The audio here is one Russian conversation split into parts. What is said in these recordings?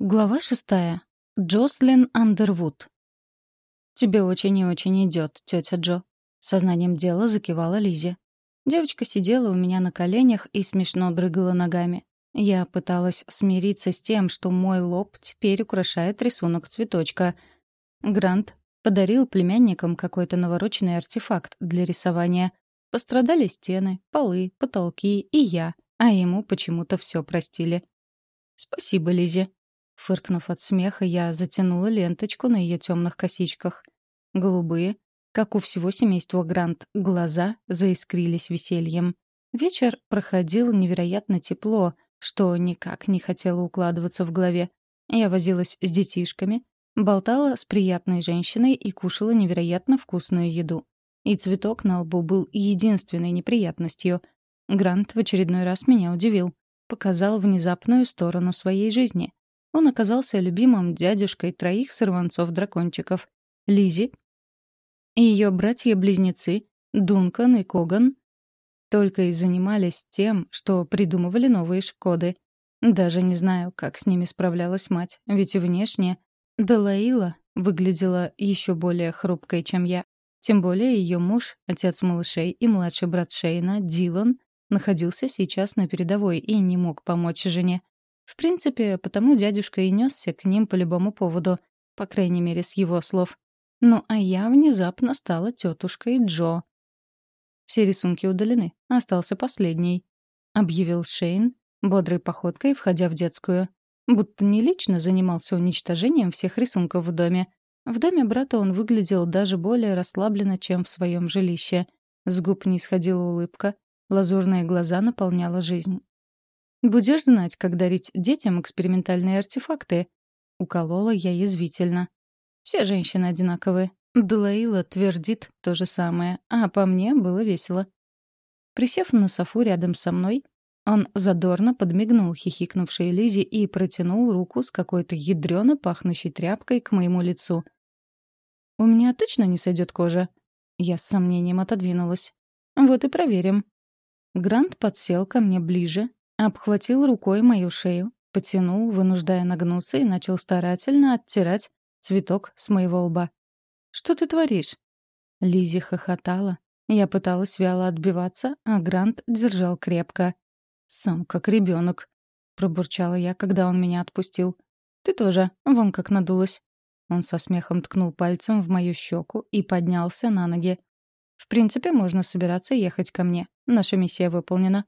Глава шестая. Джослин Андервуд. «Тебе очень и очень идет, тетя Джо», — сознанием дела закивала Лизи. Девочка сидела у меня на коленях и смешно дрыгала ногами. Я пыталась смириться с тем, что мой лоб теперь украшает рисунок цветочка. Грант подарил племянникам какой-то навороченный артефакт для рисования. Пострадали стены, полы, потолки и я, а ему почему-то все простили. «Спасибо, Лизи», Фыркнув от смеха, я затянула ленточку на ее темных косичках. Голубые, как у всего семейства Грант, глаза заискрились весельем. Вечер проходил невероятно тепло, что никак не хотело укладываться в голове. Я возилась с детишками, болтала с приятной женщиной и кушала невероятно вкусную еду. И цветок на лбу был единственной неприятностью. Грант в очередной раз меня удивил. Показал внезапную сторону своей жизни. Он оказался любимым дядюшкой троих сорванцов-дракончиков — Лизи и ее братья-близнецы Дункан и Коган только и занимались тем, что придумывали новые Шкоды. Даже не знаю, как с ними справлялась мать, ведь внешне Далаила выглядела еще более хрупкой, чем я. Тем более ее муж, отец малышей и младший брат Шейна, Дилан, находился сейчас на передовой и не мог помочь жене. В принципе, потому дядюшка и несся к ним по любому поводу, по крайней мере, с его слов. Ну, а я внезапно стала тетушкой Джо. Все рисунки удалены, остался последний, — объявил Шейн, бодрой походкой входя в детскую. Будто не лично занимался уничтожением всех рисунков в доме. В доме брата он выглядел даже более расслабленно, чем в своем жилище. С губ не сходила улыбка, лазурные глаза наполняла жизнь. «Будешь знать, как дарить детям экспериментальные артефакты?» — уколола я язвительно. «Все женщины одинаковые». Далаила твердит то же самое, а по мне было весело. Присев на софу рядом со мной, он задорно подмигнул хихикнувшей Лизе и протянул руку с какой-то ядрёно пахнущей тряпкой к моему лицу. «У меня точно не сойдет кожа?» Я с сомнением отодвинулась. «Вот и проверим». Грант подсел ко мне ближе, Обхватил рукой мою шею, потянул, вынуждая нагнуться, и начал старательно оттирать цветок с моего лба. «Что ты творишь?» Лизи хохотала. Я пыталась вяло отбиваться, а Грант держал крепко. «Сам как ребенок, пробурчала я, когда он меня отпустил. «Ты тоже, вон как надулась». Он со смехом ткнул пальцем в мою щеку и поднялся на ноги. «В принципе, можно собираться ехать ко мне. Наша миссия выполнена.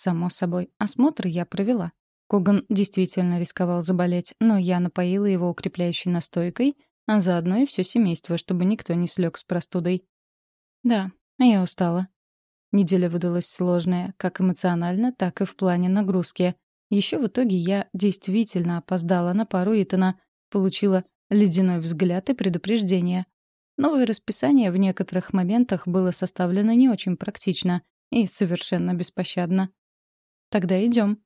Само собой, осмотр я провела. Коган действительно рисковал заболеть, но я напоила его укрепляющей настойкой, а заодно и все семейство, чтобы никто не слег с простудой. Да, я устала. Неделя выдалась сложная, как эмоционально, так и в плане нагрузки. Еще в итоге я действительно опоздала на пару Итана, получила ледяной взгляд и предупреждение. Новое расписание в некоторых моментах было составлено не очень практично и совершенно беспощадно. «Тогда идем.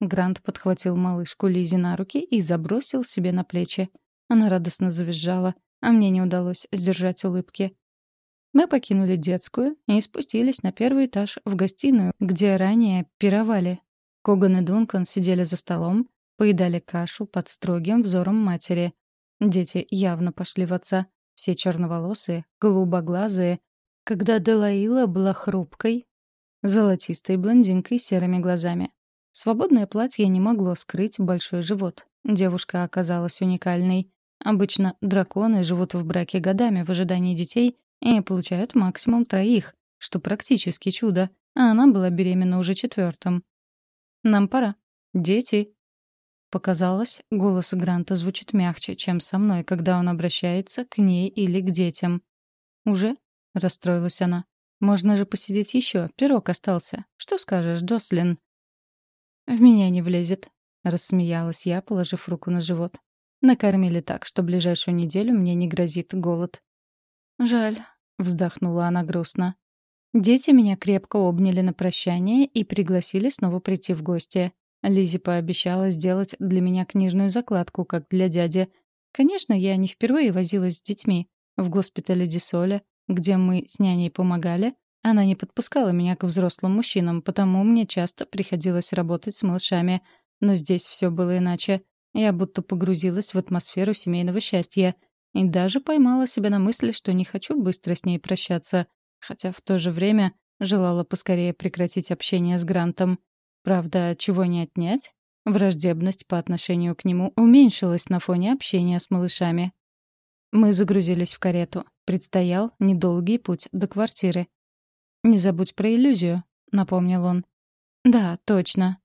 Грант подхватил малышку Лизи на руки и забросил себе на плечи. Она радостно завизжала, а мне не удалось сдержать улыбки. Мы покинули детскую и спустились на первый этаж в гостиную, где ранее пировали. Коган и Дункан сидели за столом, поедали кашу под строгим взором матери. Дети явно пошли в отца, все черноволосые, голубоглазые. Когда Делаила была хрупкой, золотистой блондинкой с серыми глазами. Свободное платье не могло скрыть большой живот. Девушка оказалась уникальной. Обычно драконы живут в браке годами в ожидании детей и получают максимум троих, что практически чудо, а она была беременна уже четвертым. «Нам пора. Дети!» Показалось, голос Гранта звучит мягче, чем со мной, когда он обращается к ней или к детям. «Уже?» — расстроилась она. Можно же посидеть еще, пирог остался. Что скажешь, Дослин?» «В меня не влезет», — рассмеялась я, положив руку на живот. Накормили так, что ближайшую неделю мне не грозит голод. «Жаль», — вздохнула она грустно. Дети меня крепко обняли на прощание и пригласили снова прийти в гости. Лизи пообещала сделать для меня книжную закладку, как для дяди. Конечно, я не впервые возилась с детьми. В госпитале Дисоля, где мы с няней помогали, она не подпускала меня к взрослым мужчинам, потому мне часто приходилось работать с малышами. Но здесь все было иначе. Я будто погрузилась в атмосферу семейного счастья и даже поймала себя на мысли, что не хочу быстро с ней прощаться, хотя в то же время желала поскорее прекратить общение с Грантом. Правда, чего не отнять, враждебность по отношению к нему уменьшилась на фоне общения с малышами. Мы загрузились в карету. Предстоял недолгий путь до квартиры. «Не забудь про иллюзию», — напомнил он. «Да, точно».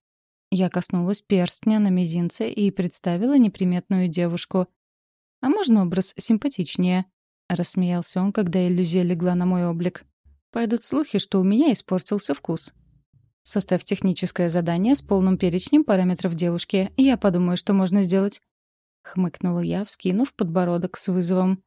Я коснулась перстня на мизинце и представила неприметную девушку. «А можно образ симпатичнее?» — рассмеялся он, когда иллюзия легла на мой облик. «Пойдут слухи, что у меня испортился вкус». «Составь техническое задание с полным перечнем параметров девушки, я подумаю, что можно сделать». Хмыкнула я, вскинув подбородок с вызовом.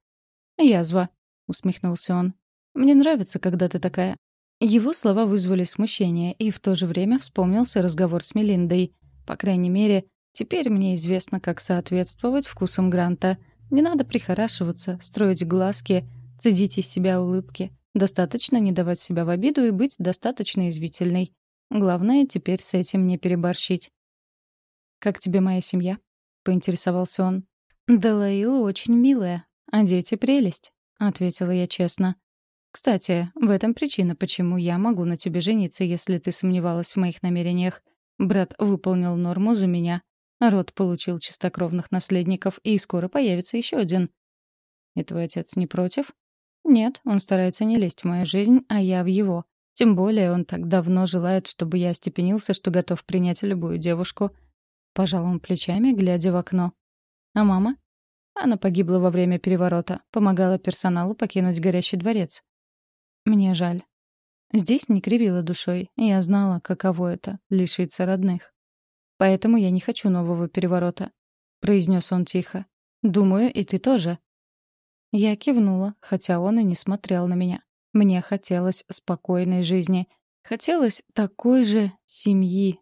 «Язва», — усмехнулся он. «Мне нравится, когда ты такая. Его слова вызвали смущение, и в то же время вспомнился разговор с Мелиндой. По крайней мере, теперь мне известно, как соответствовать вкусам Гранта. Не надо прихорашиваться, строить глазки, цедить из себя улыбки. Достаточно не давать себя в обиду и быть достаточно извительной. Главное, теперь с этим не переборщить. «Как тебе моя семья?» — поинтересовался он. «Далаила очень милая, а дети — прелесть», — ответила я честно. Кстати, в этом причина, почему я могу на тебе жениться, если ты сомневалась в моих намерениях. Брат выполнил норму за меня. Род получил чистокровных наследников, и скоро появится еще один. И твой отец не против? Нет, он старается не лезть в мою жизнь, а я в его. Тем более он так давно желает, чтобы я остепенился, что готов принять любую девушку. Пожал он плечами, глядя в окно. А мама? Она погибла во время переворота, помогала персоналу покинуть горящий дворец. Мне жаль. Здесь не кривила душой, я знала, каково это — лишиться родных. Поэтому я не хочу нового переворота, — произнес он тихо. Думаю, и ты тоже. Я кивнула, хотя он и не смотрел на меня. Мне хотелось спокойной жизни. Хотелось такой же семьи,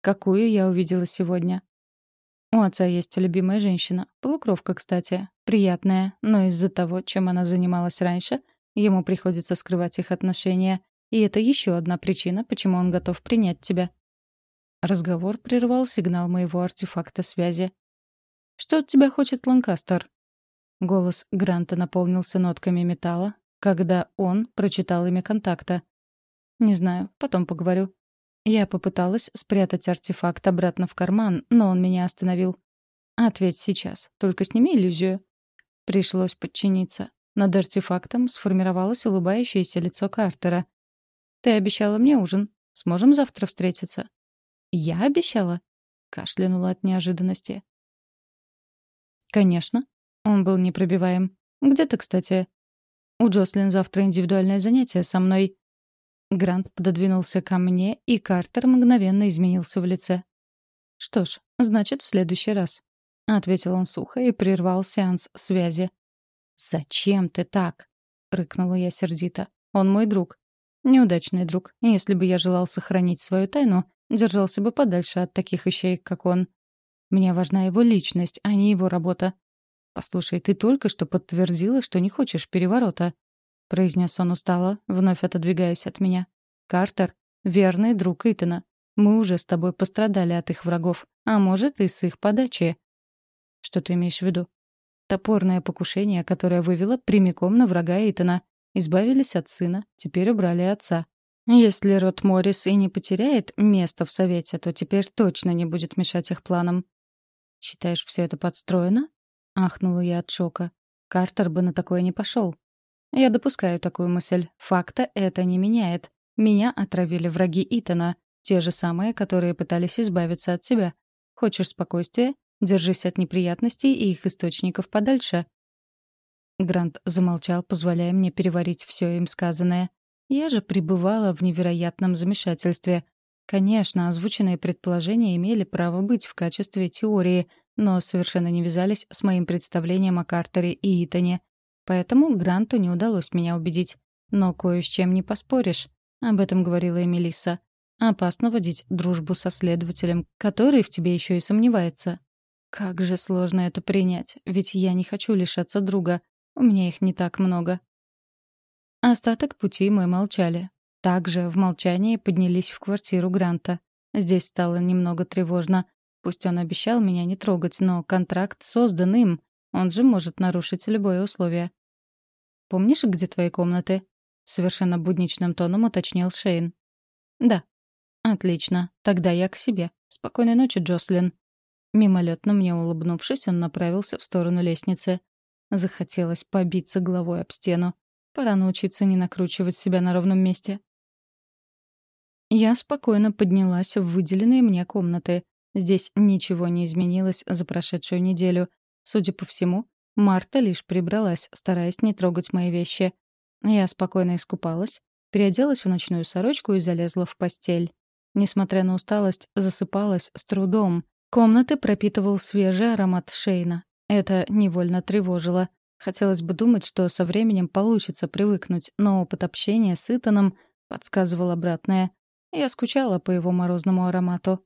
какую я увидела сегодня. У отца есть любимая женщина, полукровка, кстати, приятная, но из-за того, чем она занималась раньше — Ему приходится скрывать их отношения, и это еще одна причина, почему он готов принять тебя. Разговор прервал сигнал моего артефакта связи. «Что от тебя хочет Ланкастер?» Голос Гранта наполнился нотками металла, когда он прочитал имя контакта. «Не знаю, потом поговорю». Я попыталась спрятать артефакт обратно в карман, но он меня остановил. «Ответь сейчас, только сними иллюзию». Пришлось подчиниться. Над артефактом сформировалось улыбающееся лицо Картера. «Ты обещала мне ужин. Сможем завтра встретиться?» «Я обещала?» — кашлянула от неожиданности. «Конечно». Он был непробиваем. «Где ты, кстати?» «У Джослин завтра индивидуальное занятие со мной». Грант пододвинулся ко мне, и Картер мгновенно изменился в лице. «Что ж, значит, в следующий раз», — ответил он сухо и прервал сеанс связи. «Зачем ты так?» — рыкнула я сердито. «Он мой друг. Неудачный друг. Если бы я желал сохранить свою тайну, держался бы подальше от таких ищеек, как он. Мне важна его личность, а не его работа. «Послушай, ты только что подтвердила, что не хочешь переворота», — произнес он устало, вновь отодвигаясь от меня. «Картер — верный друг Итана. Мы уже с тобой пострадали от их врагов, а может, и с их подачи». «Что ты имеешь в виду?» Топорное покушение, которое вывело прямиком на врага Итана. Избавились от сына, теперь убрали отца. Если Рот Моррис и не потеряет место в Совете, то теперь точно не будет мешать их планам. «Считаешь, все это подстроено?» — ахнула я от шока. Картер бы на такое не пошел. Я допускаю такую мысль. Факта это не меняет. Меня отравили враги Итана, те же самые, которые пытались избавиться от себя. Хочешь спокойствия? Держись от неприятностей и их источников подальше». Грант замолчал, позволяя мне переварить все им сказанное. Я же пребывала в невероятном замешательстве. Конечно, озвученные предположения имели право быть в качестве теории, но совершенно не вязались с моим представлением о Картере и Итане. Поэтому Гранту не удалось меня убедить. Но кое с чем не поспоришь. Об этом говорила и Мелисса. Опасно водить дружбу со следователем, который в тебе еще и сомневается. Как же сложно это принять, ведь я не хочу лишаться друга. У меня их не так много. Остаток пути мы молчали. Также в молчании поднялись в квартиру Гранта. Здесь стало немного тревожно. Пусть он обещал меня не трогать, но контракт создан им. Он же может нарушить любое условие. «Помнишь, где твои комнаты?» — совершенно будничным тоном уточнил Шейн. «Да». «Отлично. Тогда я к себе. Спокойной ночи, Джослин». Мимолетно мне улыбнувшись, он направился в сторону лестницы. Захотелось побиться головой об стену. Пора научиться не накручивать себя на ровном месте. Я спокойно поднялась в выделенные мне комнаты. Здесь ничего не изменилось за прошедшую неделю. Судя по всему, Марта лишь прибралась, стараясь не трогать мои вещи. Я спокойно искупалась, переоделась в ночную сорочку и залезла в постель. Несмотря на усталость, засыпалась с трудом. Комнаты пропитывал свежий аромат Шейна. Это невольно тревожило. Хотелось бы думать, что со временем получится привыкнуть, но опыт общения с Итаном подсказывал обратное. Я скучала по его морозному аромату.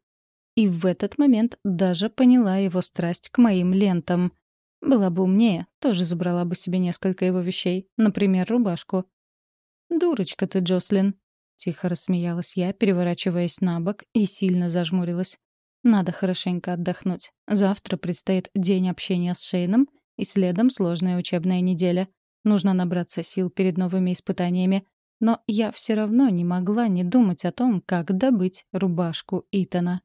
И в этот момент даже поняла его страсть к моим лентам. Была бы умнее, тоже забрала бы себе несколько его вещей, например, рубашку. «Дурочка ты, Джослин!» — тихо рассмеялась я, переворачиваясь на бок и сильно зажмурилась. «Надо хорошенько отдохнуть. Завтра предстоит день общения с Шейном и следом сложная учебная неделя. Нужно набраться сил перед новыми испытаниями. Но я все равно не могла не думать о том, как добыть рубашку Итана.